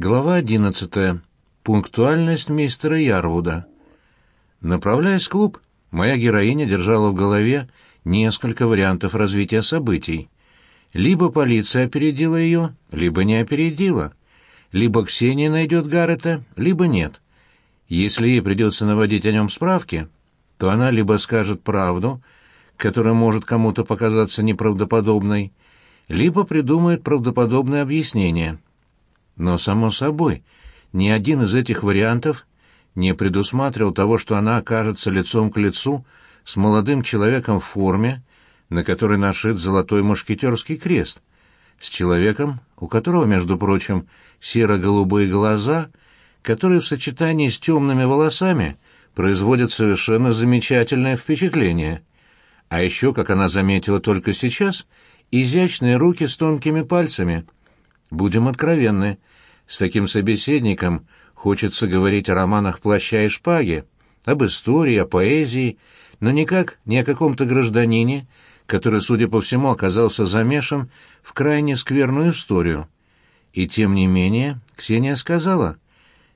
Глава одиннадцатая. Пунктуальность мистера Ярвуда. Направляясь в клуб, моя героиня держала в голове несколько вариантов развития событий. Либо полиция опередила ее, либо не опередила. Либо Ксения найдет Гаррета, либо нет. Если ей придется наводить о нем справки, то она либо скажет правду, которая может кому-то показаться неправдоподобной, либо придумает правдоподобное объяснение. Но, само собой, ни один из этих вариантов не предусматривал того, что она окажется лицом к лицу с молодым человеком в форме, на которой нашит золотой мушкетерский крест, с человеком, у которого, между прочим, серо-голубые глаза, которые в сочетании с темными волосами производят совершенно замечательное впечатление. А еще, как она заметила только сейчас, изящные руки с тонкими пальцами. Будем откровенны, с таким собеседником хочется говорить о романах «Плаща и шпаги», об истории, о поэзии, но никак не о каком-то гражданине, который, судя по всему, оказался замешан в крайне скверную историю. И тем не менее Ксения сказала,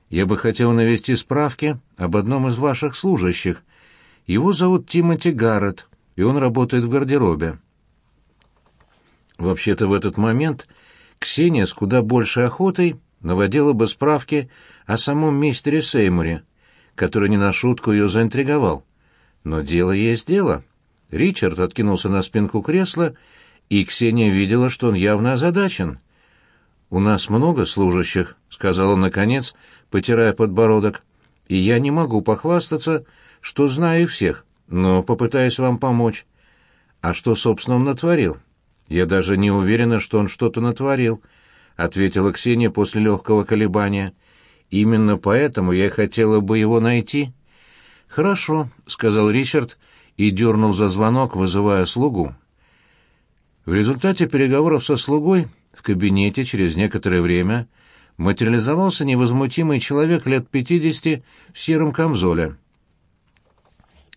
«Я бы хотел навести справки об одном из ваших служащих. Его зовут Тимоти Гаррет, и он работает в гардеробе». Вообще-то в этот момент Ксения с куда большей охотой наводила бы справки о самом мистере Сеймуре, который не на шутку ее заинтриговал. Но дело есть дело. Ричард откинулся на спинку кресла, и Ксения видела, что он явно озадачен. «У нас много служащих», — сказал он наконец, потирая подбородок, — «и я не могу похвастаться, что знаю всех, но попытаюсь вам помочь». «А что, собственно, он натворил?» «Я даже не уверена, что он что-то натворил», — ответила Ксения после легкого колебания. «Именно поэтому я хотела бы его найти». «Хорошо», — сказал Ричард и дернул за звонок, вызывая слугу. В результате переговоров со слугой в кабинете через некоторое время материализовался невозмутимый человек лет пятидесяти в сером камзоле.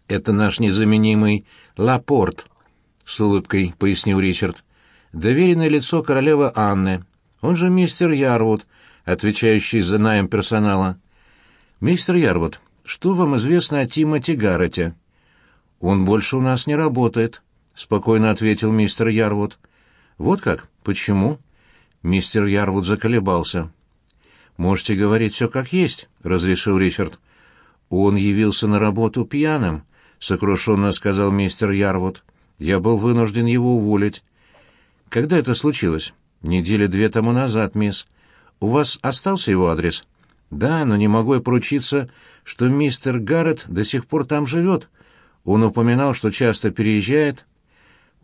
«Это наш незаменимый Лапорт», — с улыбкой пояснил Ричард. «Доверенное лицо королевы Анны, он же мистер Ярвуд, отвечающий за найм персонала. Мистер Ярвуд, что вам известно о Тимоти Гаррете? Он больше у нас не работает, спокойно ответил мистер Ярвуд. Вот как? Почему? Мистер Ярвуд заколебался. Можете говорить все как есть, разрешил Ричард. Он явился на работу пьяным, сокрушенно сказал мистер Ярвуд. Я был вынужден его уволить. Когда это случилось? Недели две тому назад, мисс. У вас остался его адрес? Да, но не могу я поручиться, что мистер Гаррет до сих пор там живет. Он упоминал, что часто переезжает.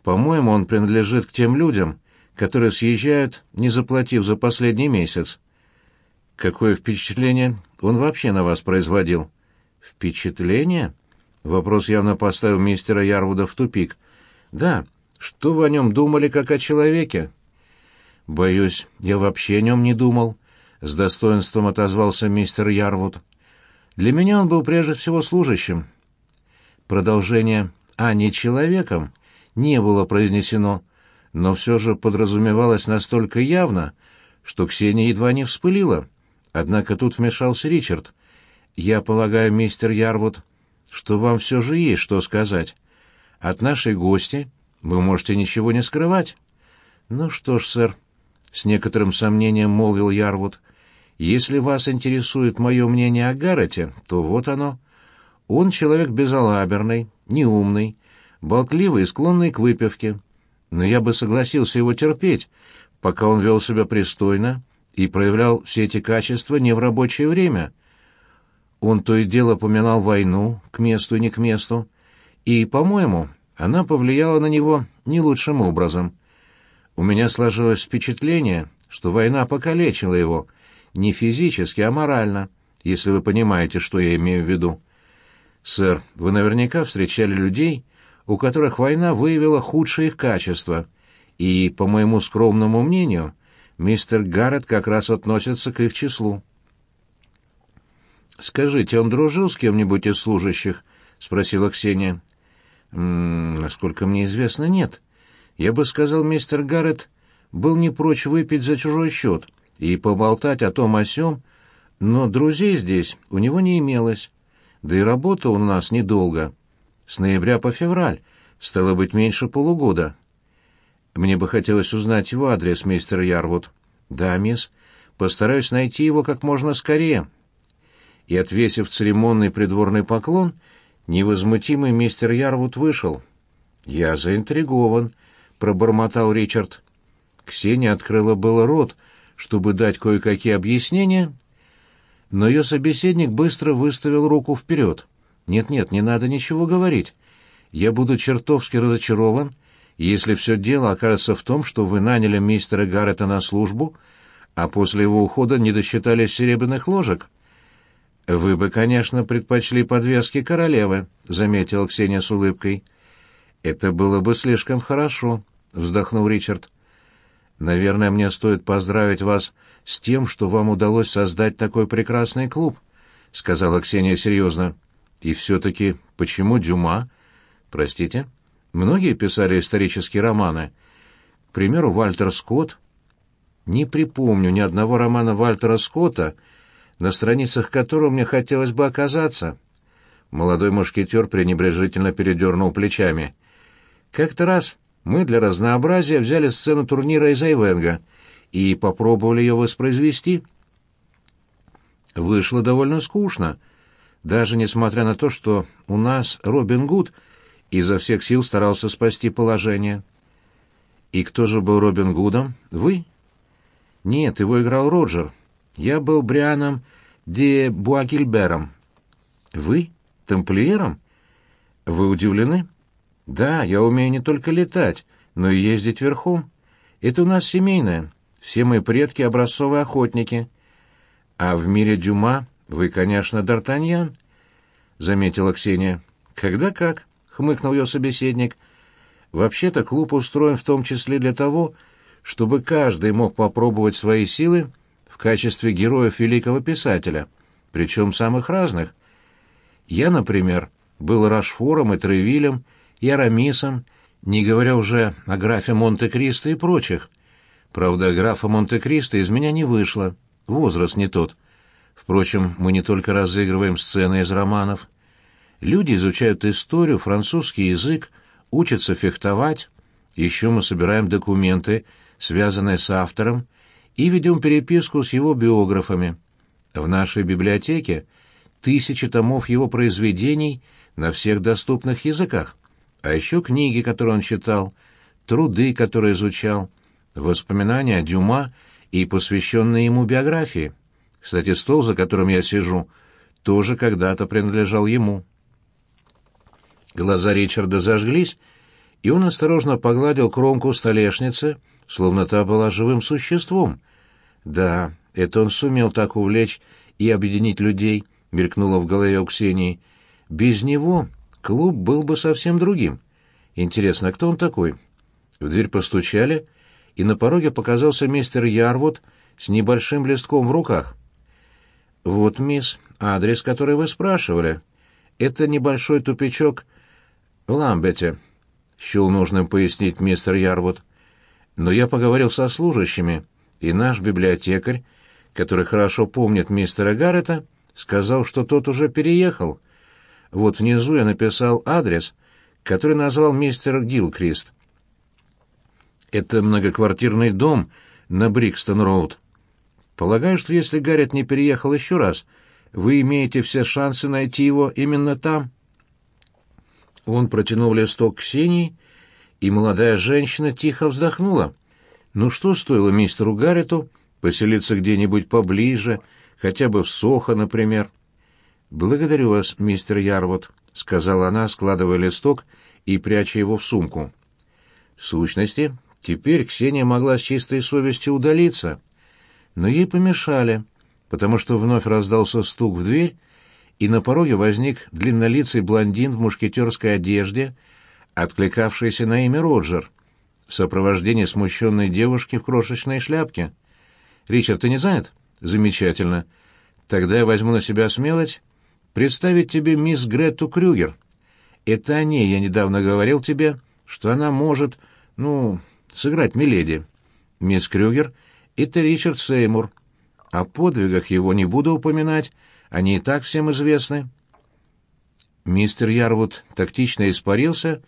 По-моему, он принадлежит к тем людям, которые съезжают, не заплатив за последний месяц. Какое впечатление он вообще на вас производил? Впечатление? Вопрос явно поставил мистера Ярвуда в тупик. Да, что вы о нем думали, как о человеке? «Боюсь, я вообще о нем не думал», — с достоинством отозвался мистер Ярвуд. «Для меня он был прежде всего служащим». Продолжение «а не человеком» не было произнесено, но все же подразумевалось настолько явно, что Ксения едва не вспылила. Однако тут вмешался Ричард. «Я полагаю, мистер Ярвуд, что вам все же есть что сказать. От нашей гости вы можете ничего не скрывать». «Ну что ж, сэр», с некоторым сомнением молвил Ярвуд. «Если вас интересует мое мнение о Гаррете, то вот оно. Он человек безалаберный, неумный, болтливый и склонный к выпивке. Но я бы согласился его терпеть, пока он вел себя пристойно и проявлял все эти качества не в рабочее время. Он то и дело поминал войну, к месту и не к месту, и, по-моему, она повлияла на него не лучшим образом». У меня сложилось впечатление, что война покалечила его, не физически, а морально, если вы понимаете, что я имею в виду. Сэр, вы наверняка встречали людей, у которых война выявила худшие их качества, и, по моему скромному мнению, мистер Гаррет как раз относится к их числу. «Скажите, он дружил с кем-нибудь из служащих?» — спросила Ксения. «М -м, «Насколько мне известно, нет. Я бы сказал, мистер Гаррет был не прочь выпить за чужой счет, и поболтать о том о сём, но друзей здесь у него не имелось. Да и работа у нас недолго. С ноября по февраль, стало быть, меньше полугода. Мне бы хотелось узнать его адрес, мистер Ярвуд. Да, мисс. Постараюсь найти его как можно скорее. И, отвесив церемонный придворный поклон, невозмутимый мистер Ярвуд вышел. «Я заинтригован», — пробормотал Ричард. Ксения открыла было рот, чтобы дать кое-какие объяснения, но ее собеседник быстро выставил руку вперед. «Нет-нет, не надо ничего говорить. Я буду чертовски разочарован, если все дело окажется в том, что вы наняли мистера Гаррета на службу, а после его ухода не досчитались серебряных ложек». «Вы бы, конечно, предпочли подвески королевы», — заметила Ксения с улыбкой. «Это было бы слишком хорошо», — вздохнул Ричард. «Наверное, мне стоит поздравить вас с тем, что вам удалось создать такой прекрасный клуб», — сказала Ксения серьезно. «И все-таки почему Дюма?» «Простите?» «Многие писали исторические романы. К примеру, Вальтер Скотт». «Не припомню ни одного романа Вальтера Скотта», — на страницах которого мне хотелось бы оказаться. Молодой мушкетер пренебрежительно передернул плечами. Как-то раз мы для разнообразия взяли сцену турнира из Айвенга и попробовали ее воспроизвести. Вышло довольно скучно, даже несмотря на то, что у нас Робин Гуд изо всех сил старался спасти положение. И кто же был Робин Гудом? Вы? Нет, его играл Роджер. Я был Брианом де Буагильбером. Вы? Тамплиером? Вы удивлены? Да, я умею не только летать, но и ездить верхом. Это у нас семейное. Все мои предки — образцовые охотники. А в мире Дюма вы, конечно, Д'Артаньян, — заметила Ксения. Когда как, — хмыкнул ее собеседник. Вообще-то клуб устроен в том числе для того, чтобы каждый мог попробовать свои силы в качестве героев великого писателя, причем самых разных. Я, например, был Рашфором и Тревилем, и Арамисом, не говоря уже о графе Монте-Кристо и прочих. Правда, графа Монте-Кристо из меня не вышло, возраст не тот. Впрочем, мы не только разыгрываем сцены из романов. Люди изучают историю, французский язык, учатся фехтовать. Еще мы собираем документы, связанные с автором, и ведем переписку с его биографами. В нашей библиотеке тысячи томов его произведений на всех доступных языках, а еще книги, которые он читал, труды, которые изучал, воспоминания о Дюма и посвященные ему биографии. Кстати, стол, за которым я сижу, тоже когда-то принадлежал ему. Глаза Ричарда зажглись, и он осторожно погладил кромку столешницы, словно та была живым существом. Да, это он сумел так увлечь и объединить людей, мелькнуло в голове у Ксении. Без него клуб был бы совсем другим. Интересно, кто он такой? В дверь постучали, и на пороге показался мистер Ярвуд с небольшим листком в руках. «Вот, мисс, адрес, который вы спрашивали. Это небольшой тупичок в Ламбете», — счел нужным пояснить мистер Ярвуд но я поговорил со служащими, и наш библиотекарь, который хорошо помнит мистера Гаррета, сказал, что тот уже переехал. Вот внизу я написал адрес, который назвал мистер Гилкрист. Это многоквартирный дом на Брикстон-роуд. Полагаю, что если Гаррет не переехал еще раз, вы имеете все шансы найти его именно там. Он протянул листок Ксении, и молодая женщина тихо вздохнула. Ну что стоило мистеру Гаррету поселиться где-нибудь поближе, хотя бы в Сохо, например? «Благодарю вас, мистер Ярвуд», — сказала она, складывая листок и пряча его в сумку. В сущности, теперь Ксения могла с чистой совестью удалиться, но ей помешали, потому что вновь раздался стук в дверь, и на пороге возник длиннолицый блондин в мушкетерской одежде — откликавшийся на имя Роджер, в сопровождении смущенной девушки в крошечной шляпке. «Ричард, ты не занят?» «Замечательно. Тогда я возьму на себя смелость представить тебе мисс Гретту Крюгер. Это о ней я недавно говорил тебе, что она может, ну, сыграть Миледи. Мисс Крюгер Это Ричард Сеймур. О подвигах его не буду упоминать, они и так всем известны. Мистер Ярвуд тактично испарился,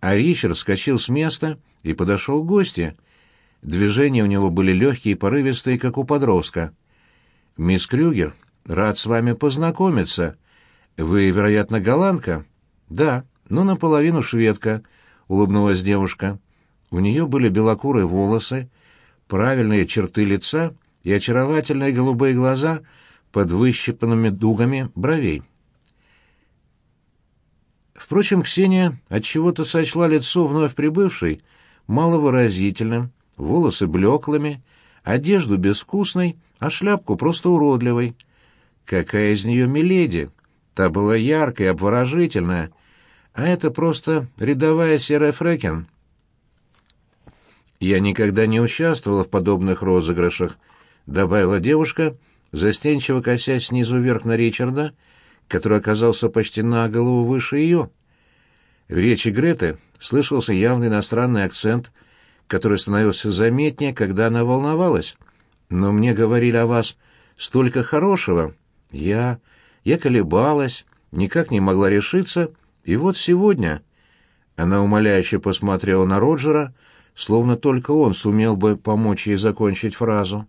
а Ричард вскочил с места и подошел к гости. Движения у него были легкие и порывистые, как у подростка. «Мисс Крюгер, рад с вами познакомиться. Вы, вероятно, голландка?» «Да, но наполовину шведка», — улыбнулась девушка. У нее были белокурые волосы, правильные черты лица и очаровательные голубые глаза под выщипанными дугами бровей. Впрочем, Ксения отчего-то сочла лицо вновь прибывшей маловыразительным, волосы блеклыми, одежду безвкусной, а шляпку просто уродливой. Какая из нее миледи? Та была яркая, обворожительная, а это просто рядовая серая фрекен. «Я никогда не участвовала в подобных розыгрышах», — добавила девушка, застенчиво косясь снизу вверх на Ричарда, который оказался почти на голову выше ее. В речи Греты слышался явный иностранный акцент, который становился заметнее, когда она волновалась. «Но мне говорили о вас столько хорошего. Я... я колебалась, никак не могла решиться, и вот сегодня...» Она умоляюще посмотрела на Роджера, словно только он сумел бы помочь ей закончить фразу.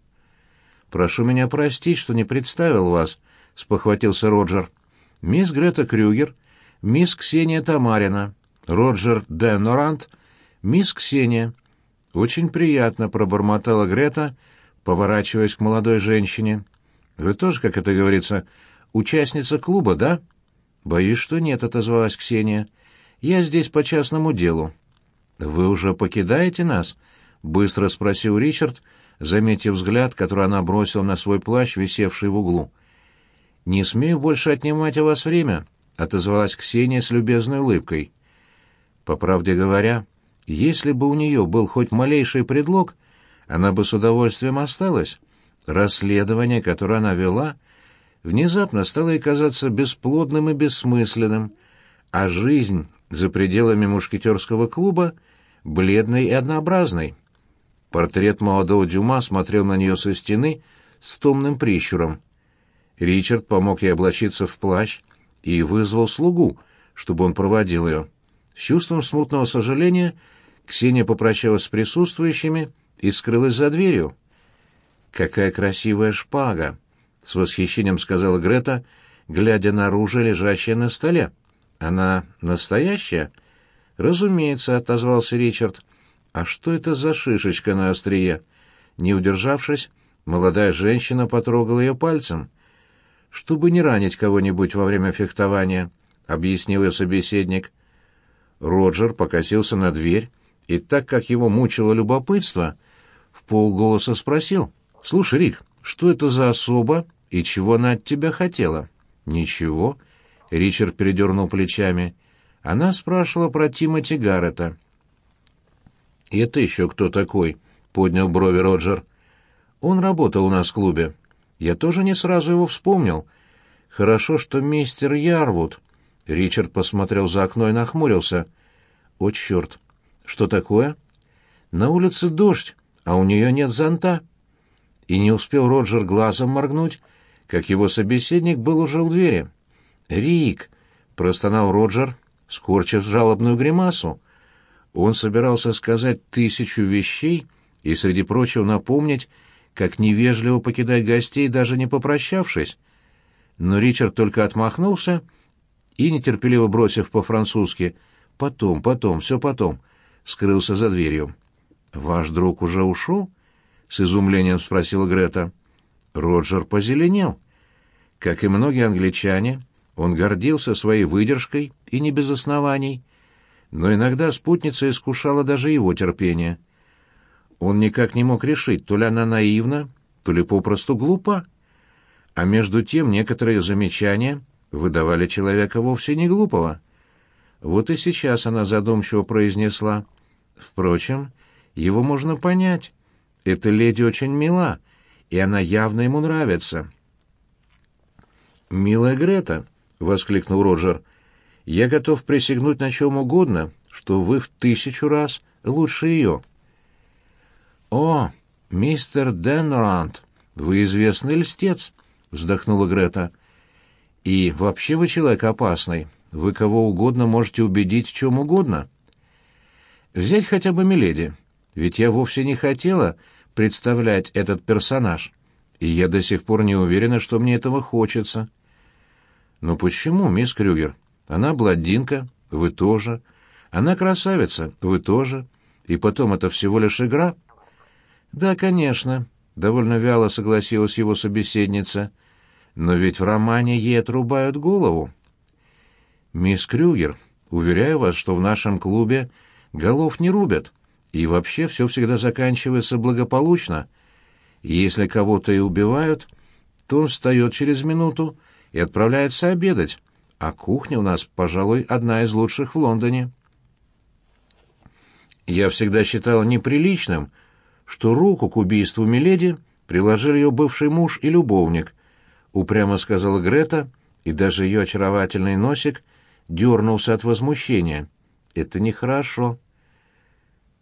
«Прошу меня простить, что не представил вас», — спохватился Роджер. «Мисс Грета Крюгер, мисс Ксения Тамарина, Роджер Де Норант, мисс Ксения». «Очень приятно», — пробормотала Грета, поворачиваясь к молодой женщине. «Вы тоже, как это говорится, участница клуба, да?» «Боюсь, что нет», — отозвалась Ксения. «Я здесь по частному делу». «Вы уже покидаете нас?» — быстро спросил Ричард, заметив взгляд, который она бросила на свой плащ, висевший в углу. «Не смею больше отнимать у вас время», — отозвалась Ксения с любезной улыбкой. По правде говоря, если бы у нее был хоть малейший предлог, она бы с удовольствием осталась. Расследование, которое она вела, внезапно стало ей казаться бесплодным и бессмысленным, а жизнь за пределами мушкетерского клуба бледной и однообразной. Портрет молодого Дюма смотрел на нее со стены с томным прищуром. Ричард помог ей облачиться в плащ и вызвал слугу, чтобы он проводил ее. С чувством смутного сожаления Ксения попрощалась с присутствующими и скрылась за дверью. «Какая красивая шпага!» — с восхищением сказала Грета, глядя на оружие, лежащее на столе. «Она настоящая?» «Разумеется», — отозвался Ричард. «А что это за шишечка на острие?» Не удержавшись, молодая женщина потрогала ее пальцем. «Чтобы не ранить кого-нибудь во время фехтования», — объяснил ее собеседник. Роджер покосился на дверь, и так как его мучило любопытство, в полголоса спросил. «Слушай, Рик, что это за особа и чего она от тебя хотела?» «Ничего», — Ричард передернул плечами. Она спрашивала про Тимоти Гаррета. это еще кто такой?» — поднял брови Роджер. «Он работал у нас в клубе. Я тоже не сразу его вспомнил. Хорошо, что мистер Ярвуд...» Ричард посмотрел за окно и нахмурился. «О, черт! Что такое?» «На улице дождь, а у нее нет зонта». И не успел Роджер глазом моргнуть, как его собеседник был уже у двери. «Рик!» — простонал Роджер, скорчив жалобную гримасу. Он собирался сказать тысячу вещей и, среди прочего, напомнить, как невежливо покидать гостей, даже не попрощавшись. Но Ричард только отмахнулся и, нетерпеливо бросив по-французски «потом, потом, все потом», скрылся за дверью. «Ваш друг уже ушел?» — с изумлением спросила Грета. Роджер позеленел. Как и многие англичане, он гордился своей выдержкой и не без оснований, но иногда спутница искушала даже его терпение. Он никак не мог решить, то ли она наивна, то ли попросту глупа. А между тем некоторые замечания выдавали человека вовсе не глупого. Вот и сейчас она задумчиво произнесла. Впрочем, его можно понять. Эта леди очень мила, и она явно ему нравится. «Милая Грета», — воскликнул Роджер. «Я готов присягнуть на чем угодно, что вы в тысячу раз лучше ее». «О, «Мистер Денрант, вы известный льстец», — вздохнула Грета. «И вообще вы человек опасный. Вы кого угодно можете убедить в чем угодно. Взять хотя бы Миледи, ведь я вовсе не хотела представлять этот персонаж, и я до сих пор не уверена, что мне этого хочется». «Ну почему, мисс Крюгер? Она блондинка, вы тоже. Она красавица, вы тоже. И потом это всего лишь игра». «Да, конечно», — довольно вяло согласилась его собеседница. «Но ведь в романе ей отрубают голову». «Мисс Крюгер, уверяю вас, что в нашем клубе голов не рубят, и вообще все всегда заканчивается благополучно. Если кого-то и убивают, то он встает через минуту и отправляется обедать, а кухня у нас, пожалуй, одна из лучших в Лондоне». Я всегда считала неприличным, что руку к убийству Миледи приложили ее бывший муж и любовник, упрямо сказала Грета, и даже ее очаровательный носик дернулся от возмущения. Это нехорошо.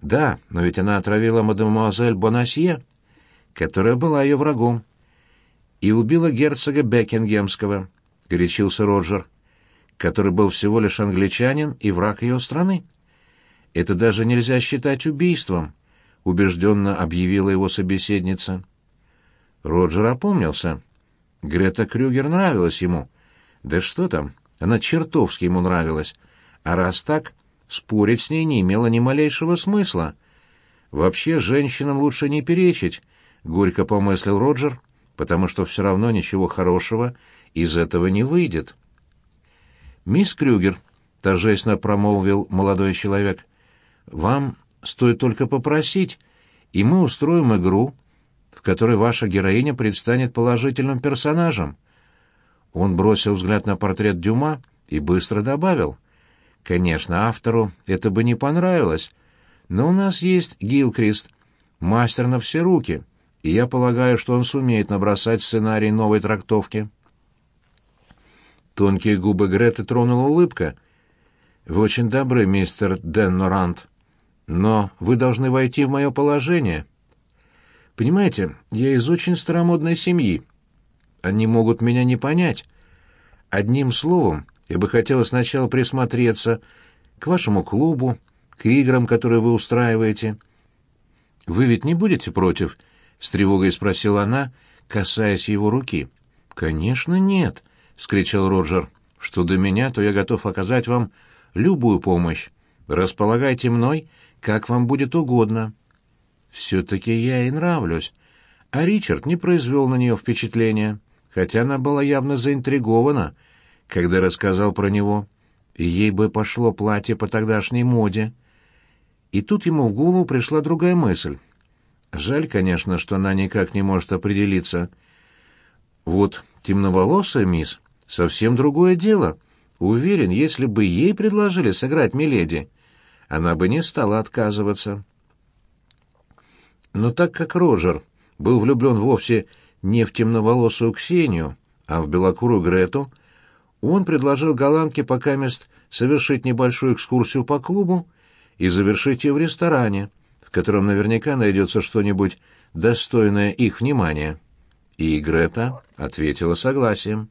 Да, но ведь она отравила мадемуазель Бонасье, которая была ее врагом, и убила герцога Бекингемского, горячился Роджер, который был всего лишь англичанин и враг ее страны. Это даже нельзя считать убийством, убежденно объявила его собеседница. Роджер опомнился. Грета Крюгер нравилась ему. Да что там, она чертовски ему нравилась. А раз так, спорить с ней не имело ни малейшего смысла. Вообще, женщинам лучше не перечить, горько помыслил Роджер, потому что все равно ничего хорошего из этого не выйдет. «Мисс Крюгер», — торжественно промолвил молодой человек, — «вам стоит только попросить, и мы устроим игру, в которой ваша героиня предстанет положительным персонажем». Он бросил взгляд на портрет Дюма и быстро добавил. «Конечно, автору это бы не понравилось, но у нас есть Гилкрист, мастер на все руки, и я полагаю, что он сумеет набросать сценарий новой трактовки». Тонкие губы Греты тронула улыбка. «Вы очень добры, мистер Деннорант, но вы должны войти в мое положение. Понимаете, я из очень старомодной семьи. Они могут меня не понять. Одним словом, я бы хотела сначала присмотреться к вашему клубу, к играм, которые вы устраиваете. Вы ведь не будете против?» — с тревогой спросила она, касаясь его руки. «Конечно, нет», — скричал Роджер. «Что до меня, то я готов оказать вам любую помощь. Располагайте мной, как вам будет угодно». «Все-таки я ей нравлюсь». А Ричард не произвел на нее впечатления, хотя она была явно заинтригована, когда рассказал про него. И ей бы пошло платье по тогдашней моде. И тут ему в голову пришла другая мысль. Жаль, конечно, что она никак не может определиться. Вот темноволосая мисс — совсем другое дело. Уверен, если бы ей предложили сыграть Миледи, она бы не стала отказываться. Но так как Роджер был влюблен вовсе не в темноволосую Ксению, а в белокурую Грету, он предложил голландке пока мест совершить небольшую экскурсию по клубу и завершить ее в ресторане, в котором наверняка найдется что-нибудь достойное их внимания. И Грета ответила согласием.